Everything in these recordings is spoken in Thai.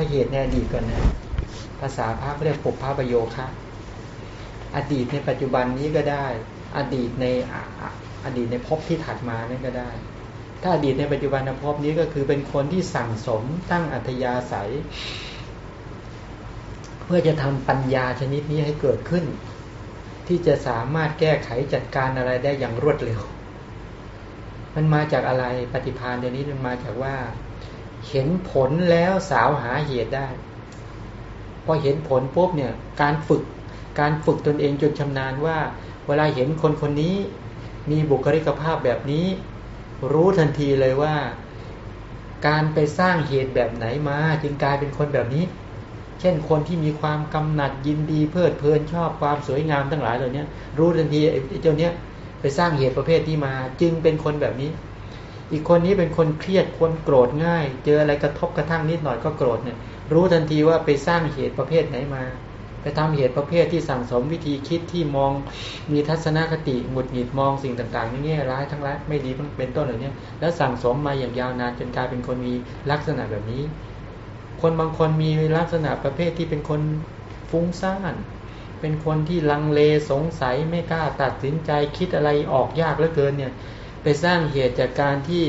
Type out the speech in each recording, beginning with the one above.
าเหตุในอดีตก่อนนะภาษาพระเรียกปุพพะประโยคะ อดีตในปัจจุบันนี้ก็ได้ อดีตในอดีตในภพที่ถัดมานั่นก็ได้ ถ้าอดีตในปัจจุบันภพนี้ก็คือเป็นคนที่สั่งสมตั้งอัธยาศัย เพื่อจะทำปัญญาชนิดนี้ให้เกิดขึ้น ที่จะสามารถแก้ไขจัดการอะไรได้อย่างรวดเร็ว มันมาจากอะไรปฏิภาณเดี๋ยวนี้มันมาจากว่า เห็นผลแล้วสาวหาเหตุได้ พอเห็นผลปุ๊บเนี่ย การฝึก การฝึกตนเองจนชำนาญว่า เวลาเห็นคนคนนี้ มีบุคลิกภาพแบบนี้ รู้ทันทีเลยว่า การไปสร้างเหตุแบบไหนมา จึงกลายเป็นคนแบบนี้ เช่นคนที่มีความกำหนัดยินดีเพลิดเพลินชอบความสวยงามทั้งหลายเหล่านี้รู้ทันทีไอ้เจ้าเนี้ยไปสร้างเหตุประเภทที่มา จึงเป็นคนแบบนี้ อีกคนนี้เป็นคนเครียดคนโกรธง่าย เจออะไรกระทบกระทั่งนิดหน่อยก็โกรธเนี่ย รู้ทันทีว่าไปสร้างเหตุประเภทไหนมา ไปทำเหตุประเภทที่สั่งสมวิธีคิดที่มองมีทัศนคติหงุดหงิดมองสิ่งต่างๆในแง่ร้ายทั้งร้ายไม่ดีเป็นต้นเหล่านี้แล้วสั่งสมมาอย่างยาวนานจนกลายเป็นคนมีลักษณะแบบนี้ คนบางคนมีลักษณะประเภทที่เป็นคนฟุ้งซ่านเป็นคนที่ลังเลสงสัยไม่กล้าตัดสินใจคิดอะไรออกยากเหลือเกินเนี่ย ไปสร้างเหตุจากการที่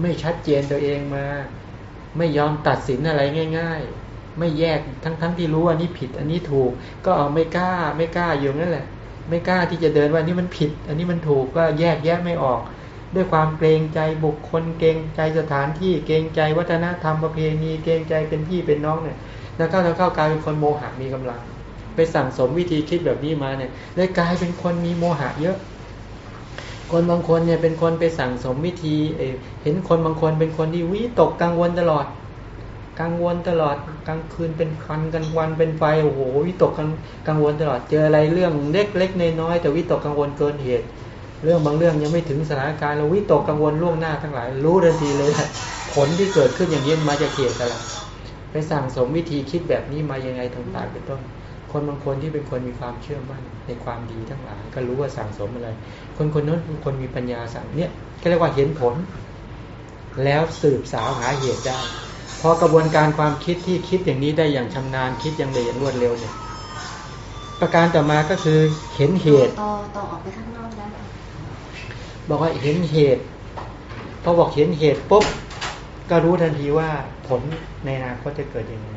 ไม่ชัดเจนตัวเองมา ไม่ยอมตัดสินอะไรง่าย ๆ ไม่แยกทั้งๆทที่รู้ว่านี้ผิด อันนี้ถูก ก็เอาไม่กล้า ไม่กล้าอยู่นั่นแหละ ไม่กล้าที่จะเดินว่านี่มันผิด อันนี้มันถูกก็แยกแยะไม่ออก ด้วยความเกรงใจบุคคล เกรงใจสถานที่เกรงใจวัฒนธรรมประเพณีเกรงใจเป็นพี่เป็นน้องเนี่ยแล้วเข้าแล้วเข้ากลายเป็นคนโมหะมีกำลัง ไปสั่งสมวิธีคิดแบบนี้มาเนี่ยเลยกลายเป็นคนมีโมหะเยอะ คนบางคนเนี่ยเป็นคนไปสั่งสมวิธีเห็นคนบางคนเป็นคนที่วิตกกังวลตลอด กังวลตลอดกลางคืนเป็นควันกันวันเป็นไฟโอ้โหวิตกกังวลตลอดเจออะไรเรื่องเล็กเล็กน้อยแต่วิตกกังวลเกินเหตุ เรื่องบางเรื่องยังไม่ถึงสถานการณ์เราวิตกกังวลล่วงหน้าทั้งหลาย รู้ทันทีเลยผลที่เกิดขึ้นอย่างนี้มาจากเหตุอะไรไปสั่งสมวิธีคิดแบบนี้มายังไงต่างๆเป็นต้น คนบางคนที่เป็นคนมีความเชื่อมั่นในความดีทั้งหลาย ก็รู้ว่าสั่งสมอะไร คนคนนั้นเป็นคนมีปัญญาสั่งเนี่ยก็เรียกว่าเห็นผล แล้วสืบสาวหาเหตุได้ พอกระบวนการความคิดที่คิดอย่างนี้ได้อย่างชำนาญคิดอย่างละเอียดรวดเร็วเนี่ย ประการต่อมาก็คือเห็นเหตุต่อต่อออกไปข้างนอกได้บอกว่าเห็นเหตุพอบอกเห็นเหตุปุ๊บก็รู้ทันทีว่าผลในอนาคตจะเกิดยังไง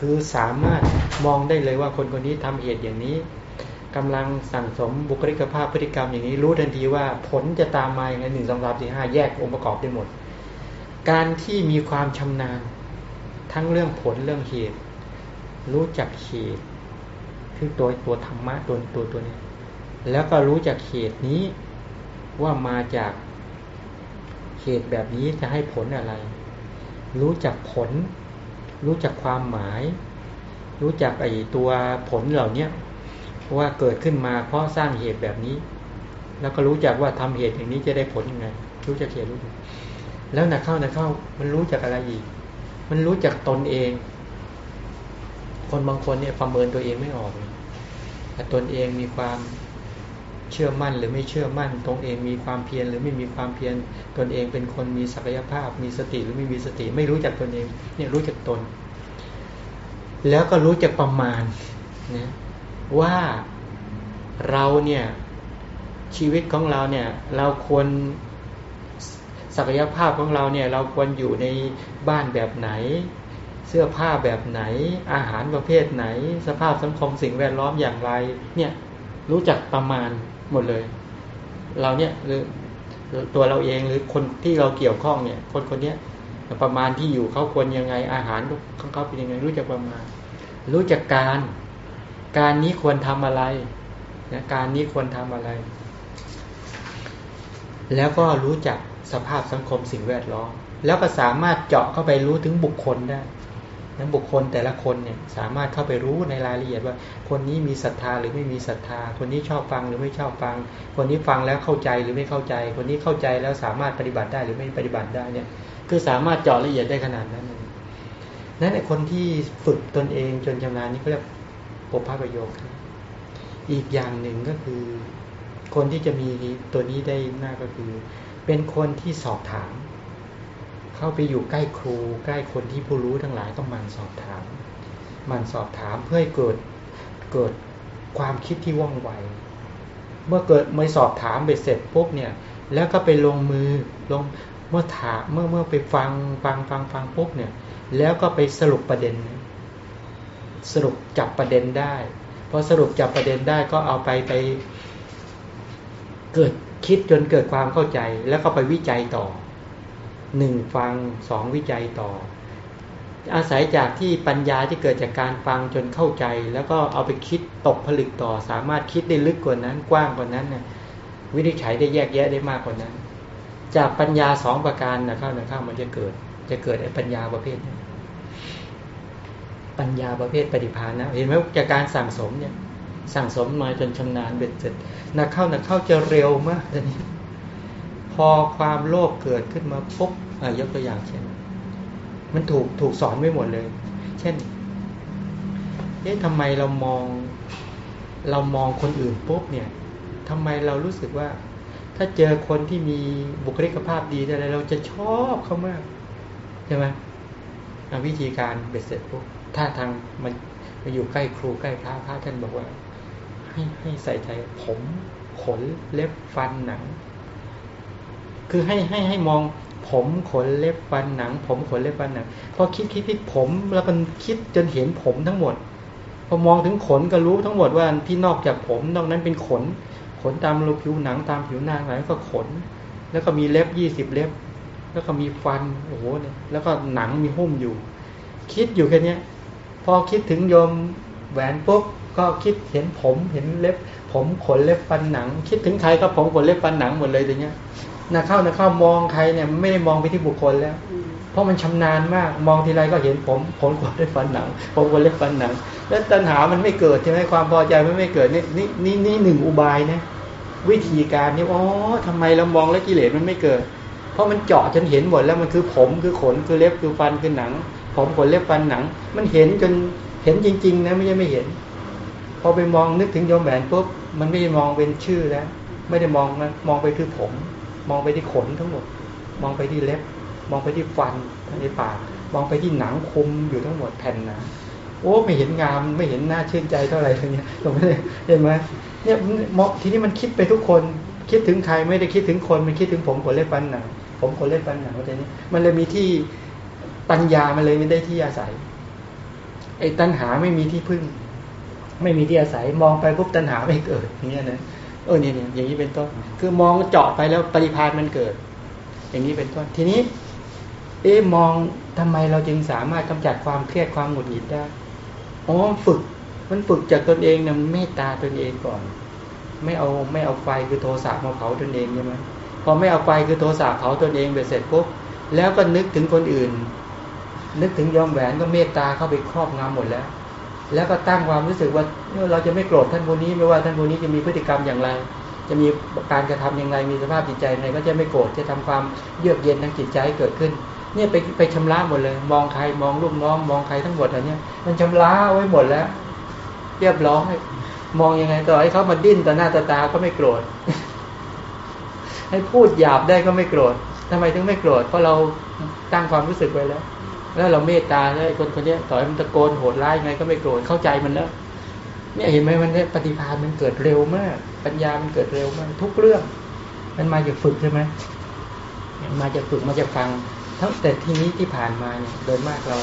คือสามารถมองได้เลยว่าคนคนนี้ทำเหตุอย่างนี้กำลังสั่งสมบุคลิกภาพพฤติกรรมอย่างนี้ รู้ทันทีว่าผลจะตามมาอย่างไงหนึ่งสองสามสี่ห้าแยกองค์ประกอบได้หมด การที่มีความชำนาญ ทั้งเรื่องผลเรื่องเหตุ รู้จักเหตุคือตัวตัวธรรมะตัวตัวตัวนี้ แล้วก็รู้จักเหตุนี้ว่ามาจากเหตุแบบนี้จะให้ผลอะไร รู้จักผล รู้จักความหมาย รู้จักไอตัวผลเหล่านี้ว่าเกิดขึ้นมาเพราะสร้างเหตุแบบนี้ แล้วก็รู้จักว่าทำเหตุอย่างนี้จะได้ผลยังไง รู้จักเหตุรู้จักแล้วนักเข้านักเข้ามันรู้จากอะไรอีก มันรู้จากตนเอง คนบางคนเนี่ยประเมินตัวเองไม่ออกแต่ตนเองมีความ เชื่อมั่นหรือไม่เชื่อมั่นตรงเองมีความเพียรหรือไม่มีความเพียรตนเองเป็นคนมีศักยภาพ มีสติหรือไม่มีสติ ไม่รู้จักตนเองเนี่ยรู้จักตน แล้วก็รู้จักประมาณนะว่าเราเนี่ยชีวิตของเราเนี่ยเราควรศักยภาพของเราเนี่ยเราควรอยู่ในบ้านแบบไหน เสื้อผ้าแบบไหน อาหารประเภทไหน สภาพสังคมสิ่งแวดล้อมอย่างไรเนี่ยรู้จักประมาณ หมดเลย เราเนี่ยหรือตัวเราเองหรือคนที่เราเกี่ยวข้องเนี่ย คนคนนี้ประมาณที่อยู่เขาควรยังไงอาหารของเขาเป็นยังไง รู้จักประมาณ รู้จักการ การนี้ควรทำอะไรนะการนี้ควรทำอะไร แล้วก็รู้จักสภาพสังคมสิ่งแวดล้อมแล้วก็สามารถเจาะเข้าไปรู้ถึงบุคคลได้ นั้นบุคคลแต่ละคนเนี่ยสามารถเข้าไปรู้ในรายละเอียดว่า คนนี้มีศรัทธาหรือไม่มีศรัทธา คนนี้ชอบฟังหรือไม่ชอบฟัง คนนี้ฟังแล้วเข้าใจหรือไม่เข้าใจ คนนี้เข้าใจแล้วสามารถปฏิบัติได้หรือไม่ปฏิบัติได้เนี่ยคือสามารถเจาะละเอียดได้ขนาดนั้นนั้นไอ้คนที่ฝึกตนเองจนชำนาญนี่ก็เรียกปุพพะประโยค อีกอย่างหนึ่งก็คือ คนที่จะมีตัวนี้ได้หน้าก็คือ เป็นคนที่สอบถาม เข้าไปอยู่ใกล้ครู ใกล้คนที่ผู้รู้ทั้งหลายต้องมันสอบถาม มันสอบถามเพื่อให้เกิดเกิดความคิดที่ว่องไว เมื่อเกิดไม่สอบถามไปเสร็จปุ๊บเนี่ยแล้วก็ไปลงมือลงเมื่อถามเมื่อเมื่อไปฟังฟังฟังฟังปุ๊บเนี่ยแล้วก็ไปสรุปประเด็น สรุปจับประเด็นได้พอสรุปจับประเด็นได้ก็เอาไปไปเกิดคิดจนเกิดความเข้าใจ แล้วก็ไปวิจัยต่อ หนึ่งฟังสองวิจัยต่อ อาศัยจากที่ปัญญาที่เกิดจากการฟังจนเข้าใจ แล้วก็เอาไปคิดตกผลึกต่อ สามารถคิดได้ลึกกว่านั้นกว้างกว่านั้นเนี่ยวินิจฉัยได้แยกแยะได้มากกว่านั้น จากปัญญาสองประการนะเข้านะเข้ามันจะเกิดจะเกิดไอ้ปัญญาประเภทนี้ปัญญาประเภทปฏิภาณนะเห็นไหมจากการสั่งสมเนี่ยสั่งสมมาจนชำนาญเบ็ดเสร็จนักเข้านักเข้าจะเร็วมากตอนนี้ อความโลภเกิดขึ้นมาปุ๊บยกตัวอย่างเช่น มันถูกถูกสอนไม่หมดเลย เช่นเอ๊ะทำไมเรามอง เรามองคนอื่นปุ๊บเนี่ยทำไมเรารู้สึกว่า ถ้าเจอคนที่มีบุคลิกภาพดีอะไรเราจะชอบเขามากใช่ไหมวิธีการเบ็ดเสร็จปุ๊บถ้าทางมันมาอยู่ใกล้ครูใกล้พระพระท่านบอกว่า ให้ให้ใส่ใจผมขนเล็บฟันหนัง คือให้ให้ให้มองผมขนเล็บฟันหนัง ผมขนเล็บฟันหนังพอคิดคิดคิดผมแล้วมันคิดจนเห็นผมทั้งหมด พอมองถึงขนก็รู้ทั้งหมดว่าที่นอกจากผมนอกนั้นเป็นขน ขนตามรูผิวหนังตามผิวหน้าอะไรก็ขน แล้วก็มีเล็บยี่สิบเล็บ แล้วก็มีฟันโอ้โหเนี่ยแล้วก็หนังมีหุ้มอยู่ คิดอยู่แค่นี้พอคิดถึงโยมแหวนปุ๊บก็คิดเห็นผมเห็นเล็บ ผมขนเล็บฟันหนัง คิดถึงใครก็ผมขนเล็บฟันหนังหมดเลยอย่างเงี้ย นะเข้านะเข้ามองใครเนี่ยไม่ได้มองไปที่บุคคลแล้ว เพราะมันชำนาญมากมองทีไรก็เห็นผมผมขนเล็บฟันหนังผมขนเล็บฟันหนัง แล้วตัณหามันไม่เกิดใช่ไหมความพอใจมันไม่เกิดนี่นี่นี่นี่หนึ่งอุบายนะวิธีการนี่อ๋อทำไมเรามองแล้วกิเลสมันไม่เกิด เพราะมันเจาะจนเห็นหมดแล้วมันคือผมคือขนคือเล็บคือฟันคือหนัง ผมขนเล็บฟันหนัง มันเห็นจนเห็นจริง ๆ นะไม่ใช่ไม่เห็น พอไปมองนึกถึงโยมแหวนปุ๊บมันไม่ได้มองเป็นชื่อแล้วไม่ได้มองนะมองไปที่ผม มองไปที่ขนทั้งหมด มองไปที่เล็บ มองไปที่ฟันในปาก มองไปที่หนังคุมอยู่ทั้งหมดแผ่นหนาโอ้ไม่เห็นงามไม่เห็นหน้าชื่นใจเท่าไหร่รงนี้ตรงนี้เห็นไหมเนี่ยมทีนี้มันคิดไปทุกคน คิดถึงใครไม่ได้คิดถึงคนมันคิดถึงผมขนเล็บฟันหนังผมขนเล็บฟันหนังอะไรนี้ มันเลยมีที่ปัญญามันเลยไม่ได้ที่อาศัยไอ้ตัณหาไม่มีที่พึ่ง ไม่มีที่อาศัยมองไปปุ๊บตัณหาไม่เกิดอย่างเงี้ยนะ เออเนี่ยอย่างนี้เป็นต้น คือมองเจาะไปแล้วปริพานมันเกิด อย่างนี้เป็นต้น ทีนี้ เอ๊มองทำไมเราจึงสามารถกำจัดความเครียดความหงุดหงิดได้อ๋อฝึก มันฝึกจากตนเองนะเมตตาตนเองก่อน ไม่เอาไม่เอาไฟคือโทสะมาเผาตนเองใช่ไหมพอไม่เอาไฟคือโทสะเผาตนเองไปเสร็จปุ๊บแล้วก็นึกถึงคนอื่น นึกถึงยอมแหวนก็เมตตาเข้าไปครอบงำหมดแล้ว แล้วก็ตั้งความรู้สึกว่าเราจะไม่โกรธท่านคนนี้ไม่ว่าท่านคนนี้จะมีพฤติกรรมอย่างไร จะมีการกระทำอย่างไรมีสภาพจิตใจไงก็จะไม่โกรธจะทำความเยือกเย็นทางจิตใจเกิดขึ้น เนี่ยไปไปชำระหมดเลย มองใครมองลูกน้อง มองใครทั้งหมดอันนี้มันชำระไว้หมดแล้ว เรียบร้อยมองยังไงต่อให้เขามาดิ้นต่อหน้าตาตาก็ไม่โกรธ ให้พูดหยาบได้ก็ไม่โกรธทำไมถึงไม่โกรธเพราะเราตั้งความรู้สึกไว้แล้ว แล้วเราเมตตาแล้วคนคนนี้ต่อให้มันตะโกนโหดร้ายไงก็ไม่โกรธเข้าใจมันแล้วเนี่ยเห็นไหมมันเนี่ยปฏิภาณมันเกิดเร็วมาก ปัญญามันเกิดเร็วมาก ทุกเรื่อง มันมาจากฝึกใช่ไหมมาจากฝึกมาจากฟังทั้งแต่ที่นี้ที่ผ่านมาเนี่ยโดยมากเรา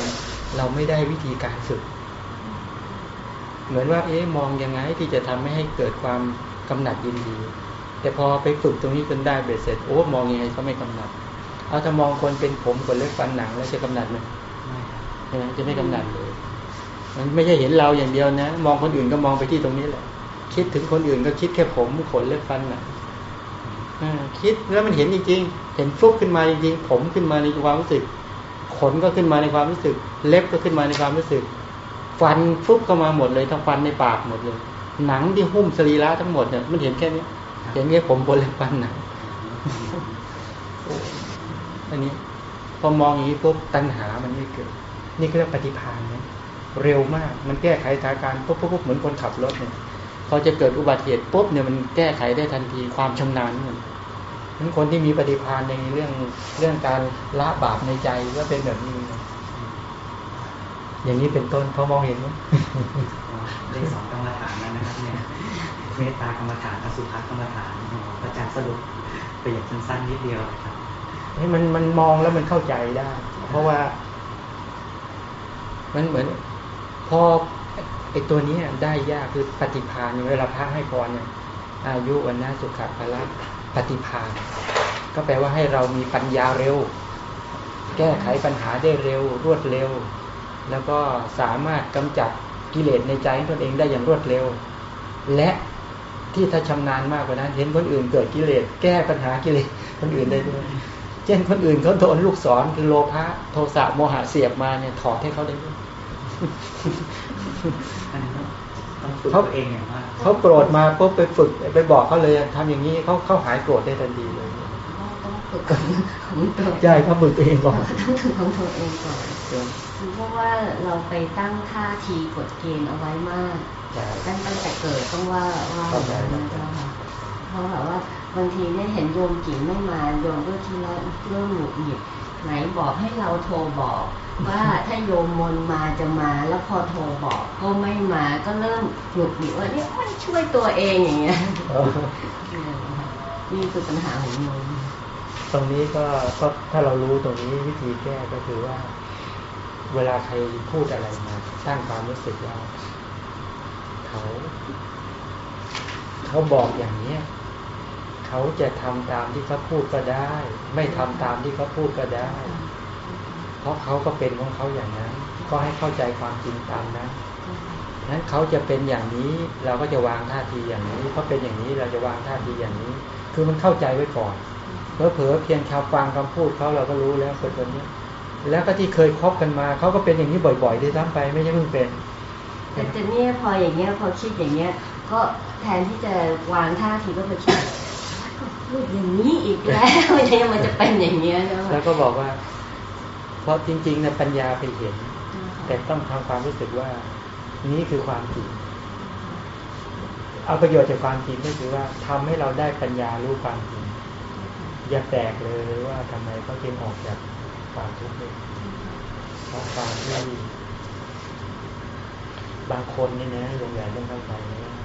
เราไม่ได้วิธีการฝึก เหมือนว่า เอ๊ะมองยังไงที่จะทำไม่ให้เกิดความกำหนัดยินดี แต่พอไปฝึกตรงนี้จนได้เบ็ดเสร็จโอ้มองยังไงก็ไม่กำหนัดเอาถ้ามองคนเป็นผมคนเล็กฟันหนังแล้วจะกำหนัดมใช่ไหม จะไม่กำหนัดเลยมันไม่ใช่เห็นเราอย่างเดียวนะ มองคนอื่นก็มองไปที่ตรงนี้แหละ คิดถึงคนอื่นก็คิดแค่ผมขนเล็บฟันหนังคิดแล้วมันเห็นจริงๆ เห็นฟุกขึ้นมาจริงๆ ผมขึ้นมาในความรู้สึก ขนก็ขึ้นมาในความรู้สึก เล็บก็ขึ้นมาในความรู้สึก ฟันฟุกเข้ามาหมดเลยทั้งฟันในปากหมดเลย หนังที่หุ้มสรีระทั้งหมดเนี่ยมันเห็นแค่นี้เห็นแค่ผมบนเล็บฟันหนังอันนี้พอมองอย่างนี้ปุ๊บตัณหามันไม่เกิด นี่คือปฏิภาณนะเร็วมาก มันแก้ไขสถานการณ์ปุ๊บปุ๊บเหมือนคนขับรถเนี่ยพอจะเกิดอุบัติเหตุปุ๊บเนี่ยมันแก้ไขได้ทันทีความชำนาญมันนั้นคนที่มีปฏิภาณในเรื่องเรื่องการละบาปในใจก็เป็นแบบนี้ อย่างนี้เป็นต้นพอมองเห็นไหมได้สองกรรมฐานแล้วนะครับเนี่ยเมตตากรรมฐานอสุภกรรมฐานพระอาจารย์สรุปไปอย่างสั้นๆนิดเดียวครับให้มันมันมองแล้วมันเข้าใจได้ เพราะว่า มันเหมือนพอไอตัวนี้ได้ยากคือปฏิภาณเวลาพระให้พรเนี่ยอายุวันนาสุขภละปฏิภาณก็แปลว่าให้เรามีปัญญาเร็ว แก้ไขปัญหาได้เร็ว รวดเร็ว แล้วก็สามารถกำจัดกิเลสในใจตนเองได้อย่างรวดเร็ว และที่ถ้าชำนาญมากกว่านั้น เห็นคนอื่นเกิดกิเลสแก้ปัญหากิเลสคนอื่นได้ด้วยเช่นคนอื่นเขาโดนลูกศรคือโลภะโทสะโมหะเสียบมาเนี่ยถอดให้เขาได้ด้วย เขาเองเขาโกรธมาปุ๊บไปฝึกไปบอกเขาเลยทำอย่างนี้เขาเขาหายโกรธได้ทันทีเลยต้องฝึกของตัวใช่เขาฝึกตัวเองก่อนต้องฝึกของตัวเองก่อนเพราะว่าเราไปตั้งท่าทีกดเกณฑ์เอาไว้มากตั้งแต่เกิดต้องว่าว่าอย่างนั้นเจ้าค่ะเพราะแบบว่าบางทีเนี่ยเห็นโยมกิ่งไม่มาโยมก็ทีละเริ่มหงุดหงิด ไหนบอกให้เราโทรบอก ว่าถ้าโยมมนมาจะมาแล้วพอโทรบอกก็ไม่มาก็เริ่มหงุดหงิดว่าเนี่ยไม่ช่วยตัวเองอย่างเงี้ยนี่คือปัญหาของโยมตรงนี้ก็ก็ถ้าเรารู้ตรงนี้วิธีแก้ก็คือว่า เวลาใครพูดอะไรมาสร้างความรู้สึกว่าเขา เขาบอกอย่างเนี้ย เขาจะทำตามที่เขาพูดก็ได้ ไม่ทำตามที่เขาพูดก็ได้ เพราะเขาก็เป็นของเขาอย่างนั้น ก็ให้เข้าใจความจริงตามนั้นนั้นเขาจะเป็นอย่างนี้เราก็จะวางท่าทีอย่างนี้เขาเป็นอย่างนี้เราจะวางท่าทีอย่างนี้ คือมันเข้าใจไว้ก่อนเผลอเพียงชาวฟังคำพูดเขาเราก็รู้แล้วคนคนนี้ แล้วก็ที่เคยคบกันมาเขาก็เป็นอย่างนี้บ่อยๆด้วยซ้ำไปไม่ใช่เพิ่งเป็นแต่เนี่ยพออย่างเงี้ยพอคิดอย่างเงี้ย ก็แทนที่จะวางท่าทีก็ไปคิด พูดอย่างนี้อีกแล้วยังมันจะเป็นอย่างเงี้ยแล้วก็บอกว่า เพราะจริงๆนะปัญญาไปเห็น แต่ต้องทำความรู้สึกว่านี้คือความจริงเอาประโยชน์จากความจริงก็คือว่าทำให้เราได้ปัญญารู้ความจริงอย่าแตกเลยว่าทำไมเขาจึงออกจากความทุกข์เพราะความที่บางคนนี่นะโรงแรมต้องเข้าใจนะ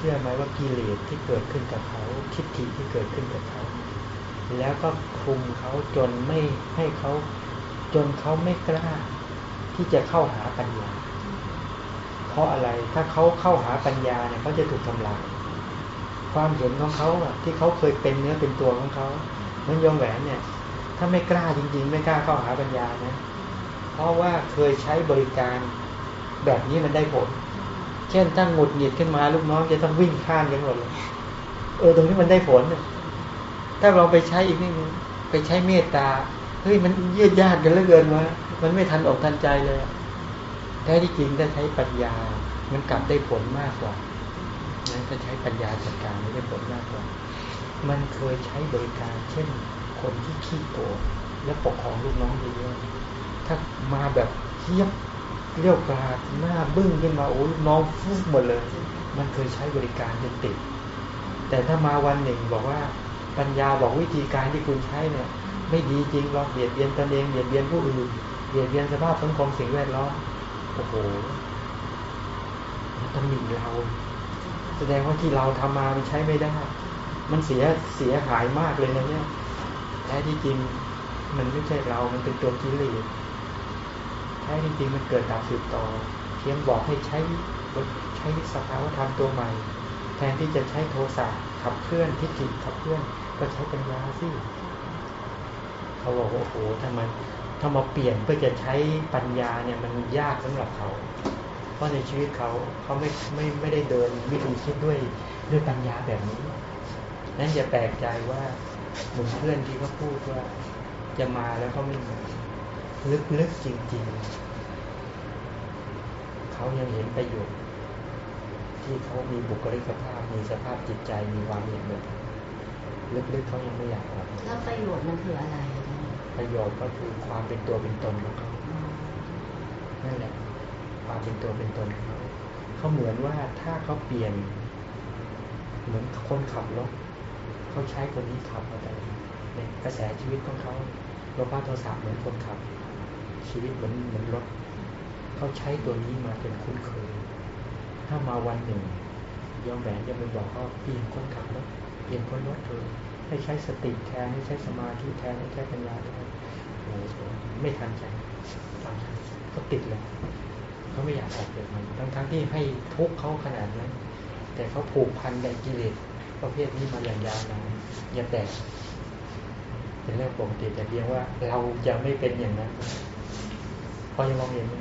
ชื่อไหมว่ากิเลสที่เกิดขึ้นกับเขาทิฏฐิที่เกิดขึ้นกับเขา แล้วก็คุมเขาจนไม่ให้เขาจนเขาไม่กล้า ที่จะเข้าหาปัญญา เพราะอะไรถ้าเขาเข้าหาปัญญาเนี่ยเขาจะถูกทำลายความเห็นของเขาที่เขาเคยเป็นเนื้อเป็นตัวของเขาเหมือนยองแหวนเนี่ย ถ้าไม่กล้าจริง ๆ ไม่กล้าเข้าหาปัญญานะเพราะว่าเคยใช้บริการแบบนี้มันได้ผล เช่นตั้งหงุดหงิดขึ้นมาลูกน้องจะต้องวิ่งข้ามกันหมดเลยเออตรงนี้มันได้ผลถ้าเราไปใช้อีกนิดนึงไปใช้เมตตาเฮ้ยมันยืดยาดกันเหลือเกินวะมันไม่ทันอกทันใจเลยแท้ที่จริงถ้าใช้ปัญญา มันกลับได้ผลมากกว่านั้นถ้าใช้ปัญญาจัดการไม่ได้ผลมากกว่า มันเคยใช้บริการ เช่น คนที่ขี้โกรธและปกครองลูกน้องเยอะๆถ้ามาแบบเทียบ เรียวกาดหน้าบึ้งขึ้นมาโอ้น้องฟุบหมดเลย มันเคยใช้บริการจนติด แต่ถ้ามาวันหนึ่งบอกว่าปัญญาบอกวิธีการที่คุณใช้เนี่ย ไม่ดีจริงหรอกเบียดเบียนตนเองเบียดเบียนผู้อื่นเบียดเบียนสภาพสังคมสิ่งแวดล้อมโอ้โหตำหนิเรา แสดงว่าที่เราทำมามันใช้ไม่ได้ มันเสียเสียหายมากเลยนะเนี่ยแท้ที่จริงมันไม่ใช่เรา มันเป็นตัวกิเลส ท้จริงๆมันเกิดตามสืบต่อเพียงบอกให้ใช้ใช้สภาวธรรมตัวใหม่ แทนที่จะใช้โทสะขับเคลื่อนทิฏฐิขับเคลื่อนก็ใช้ปัญญาสิเขาบอกว่าโอ้โหถ้ามันถ้ามาเปลี่ยนเพื่อจะใช้ปัญญาเนี่ยมันยากสำหรับเขา เพราะในชีวิตเขาเขาไม่ไม่ไม่ได้เดินวิธีคิดด้วยด้วยปัญญาแบบนี้ นั้นอย่าแปลกใจว่าหนุ่มเพื่อนที่เขาพูดว่าจะมาแล้วเขาไม่มา ลึกๆจริง ๆ เขายังเห็นประโยชน์ที่เขามีบุคลิกภาพ มีสภาพจิตใจ มีความเห็นแบบลึกๆเขายังไม่อยากออกแล้วประโยชน์มันคืออะไร ประโยชน์ก็คือความเป็นตัวเป็นตนของเขานั่นแหละ ความเป็นตัวเป็นตนของเขาเขาเหมือนว่าถ้าเขาเปลี่ยน เหมือนคนขับรถเขาใช้ตัวนี้ขับมาแต่ในกระแสชีวิตของเขาโลภะโทสะเหมือนคนขับ ชีวิตเหมือนเหมือนรถเขาใช้ตัวนี้มาเป็นคุ้นเคย ถ้ามาวันหนึ่งยอมแหวนจะไปบอกเขาเปลี่ยนคนขับรถเปลี่ยนคนรถเธอให้ใช้สติแทนให้ใช้สมาธิแทนให้ใช้ปัญญาแทนโอ้โหไม่ทันใจเขาติดเลยเขาไม่อยากออกจากมันทั้งทั้งที่ให้ทุกเขาขนาดนั้นแต่เขาผูกพันในกิเลสประเภทนี้มาอย่างยาวนานอย่าแตกเป็นเรื่องปกติแต่เพียงว่าเราจะไม่เป็นอย่างนั้น พอยังมองเห็นไหม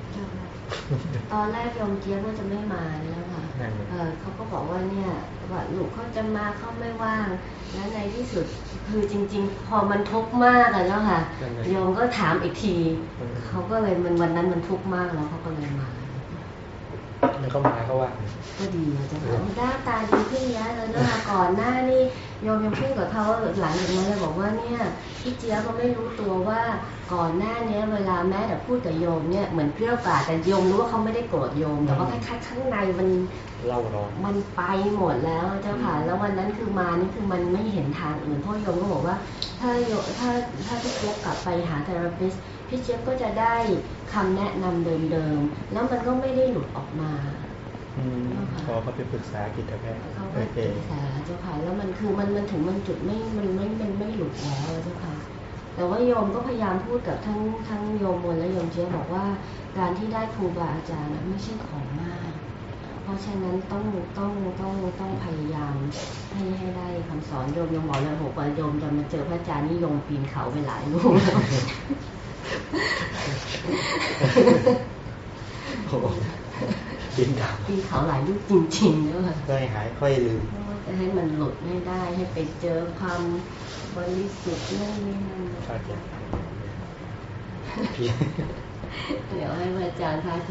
ตอนแรกโยมเจี๊ยบก็จะไม่มาแล้วค่ะนั่นเลยเออเขาก็บอกว่าเนี่ยว่าลูกเขาจะมาเขาไม่ว่าง แล้วในที่สุดคือจริง ๆ พอมันทุกข์มากอะเจ้าค่ะนั่นเลยโยมก็ถามอีกทีอืมเขาก็เลยมันวันนั้นมันทุกข์มากแล้วเขาก็เลยมาแล้ว เขามาเขาว่าก็ดีนะเจ้าค่ะหน้าตาดีขึ้นเยอะเลยเนะคะก่อนหน้านี่โยมยังพูดกับเขาหลังจากนั้นเลยบอกว่าเนี่ยพี่เจี๊ยบก็ไม่รู้ตัวว่าก่อนหน้าเนี้ยเวลาแม่แต่พูดกับโยมเนี่ยเหมือนเกลี้ยวกล่อมแต่โยมรู้ว่าเขาไม่ได้โกรธโยม แต่ว่าคล้ายๆข้างในมันเล่าร้อนมันไปหมดแล้วเจ้าค่ะ แล้ววันนั้นคือมานี่คือมันไม่เห็นทางอื่นเพ่อโยมก็บอกว่า ถ้าโยถ้าถ้าพี่เจี๊ยบกลับไปหาเทอราปิสพี่เจี๊ยบก็จะได้ คำแนะนำเดิมๆ แล้วมันก็ไม่ได้หลุดออกมาอืมพอเขาไปปรึกษาจิตแพทย์เขาโอก็เคศึกษาเจ้าค่ะ แล้วมันคือมันมันถึงมันจุดไม่ มันไม่ มันไม่หลุดแล้วเจ้าค่ะ แต่ว่าโยมก็พยายามพูดกับทั้งทั้งโยมมนและโยมเจี๊ยบบอกว่า การที่ได้ครูบาอาจารย์น่ะไม่ใช่ของง่าย เพราะฉะนั้นต้องต้องต้องต้องพยายามให้ให้ได้คำสอนโยมยังบอกเลยบอกว่าโยมจะมาเจอพระอาจารย์นี่โยมปีนเขาไปหลายลูกแล้วโอ้โห ดินดำปีนเขาหลายลูกจริงๆเจ้าค่ะค่อยหายค่อยลืมเพราะว่าจะให้มันหลุดให้ได้ให้ไปเจอความบริสุทธิ์นั่นนี่นั่นเข้าใจเพียงเดี๋ยวให้พระอาจารย์พา